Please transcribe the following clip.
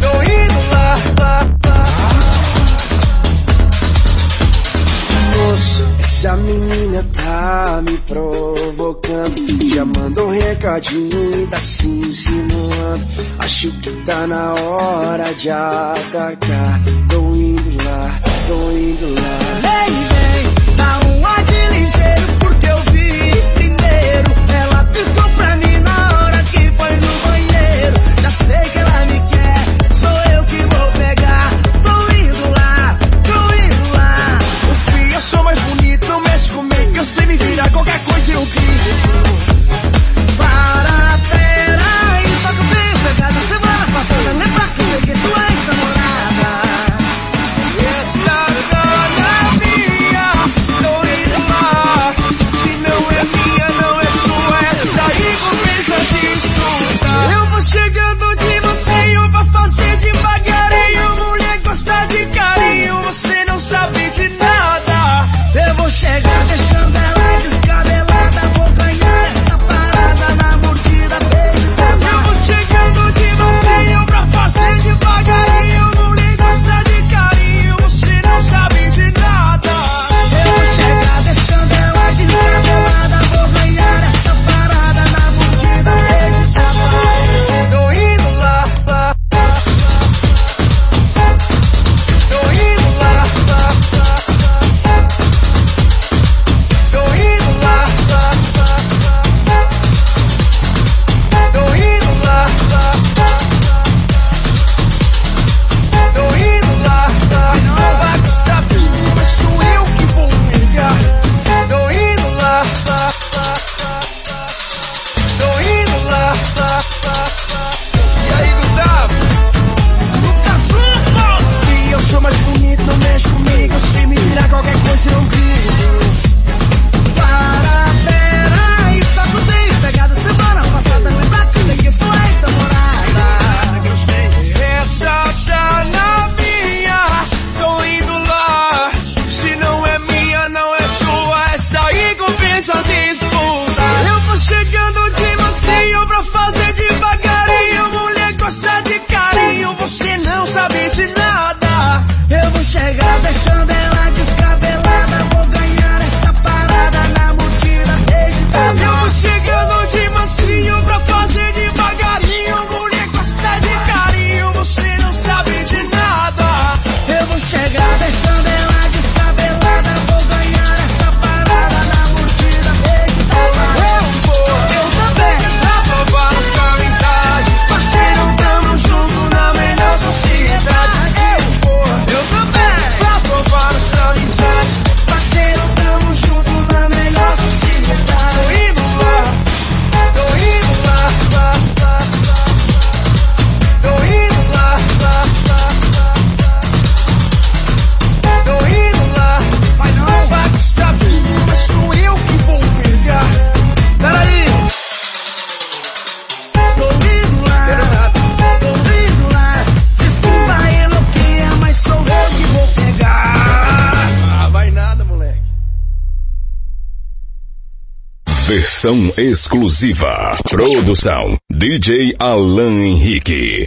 Tô indo lá, lá, lá. Moço, essa menina tá me provocando. Já mandou um recadinho e tá se insinuando. Acho que tá na hora de atacar. Versão exclusiva. Produção DJ Alan Henrique.